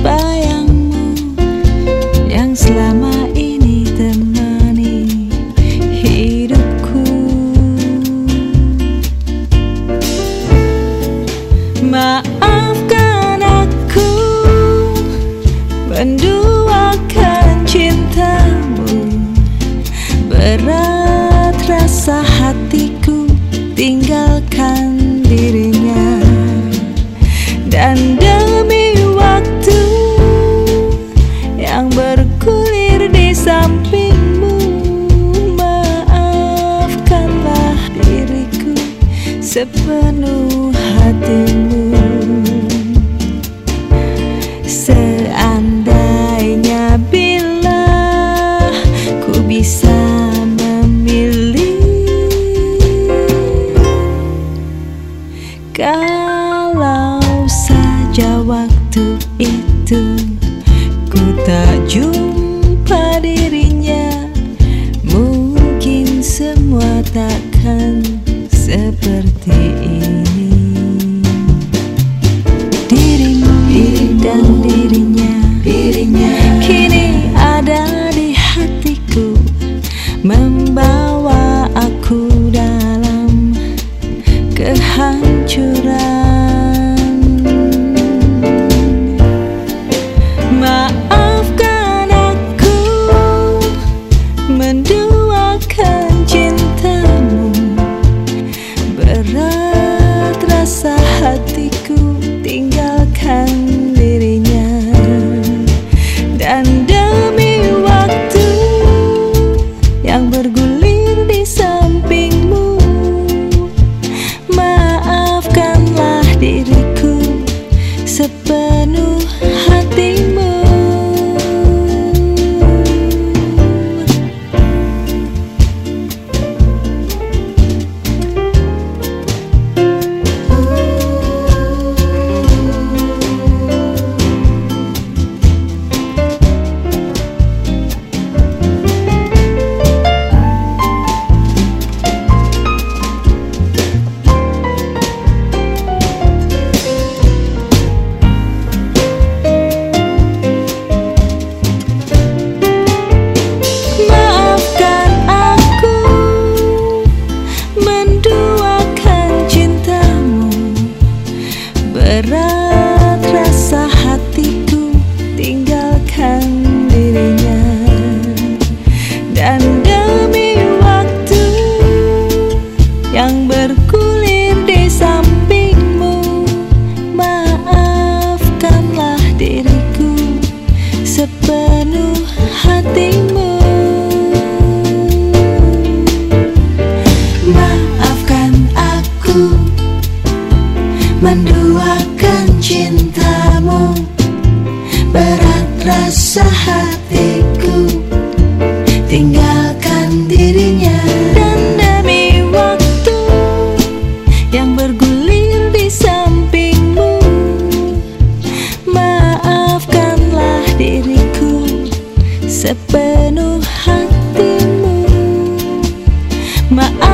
bayangmu Yang selama ini temani hidupku. Maafkan aku menduakan sepenuh hatimu. Seandainya bila ku bisa memilih Kalau saja waktu itu ku tak jumpa dirinya Mungkin semua takkan seperti ini. Dirimu dan dirinya dirinya Kini ada di hatiku Membawa aku dalam kehancuran Berat rasa hatiku tinggalkan dirinya. Dan demi waktu yang bergulir di sampingmu Maafkanlah diriku sepenuh hatimu menduakan cintamu. Berat rasa hatiku. Tinggalkan dirinya. Dan demi waktu yang bergulir di sampingmu Maafkanlah diriku sepenuh hatimu. Maaf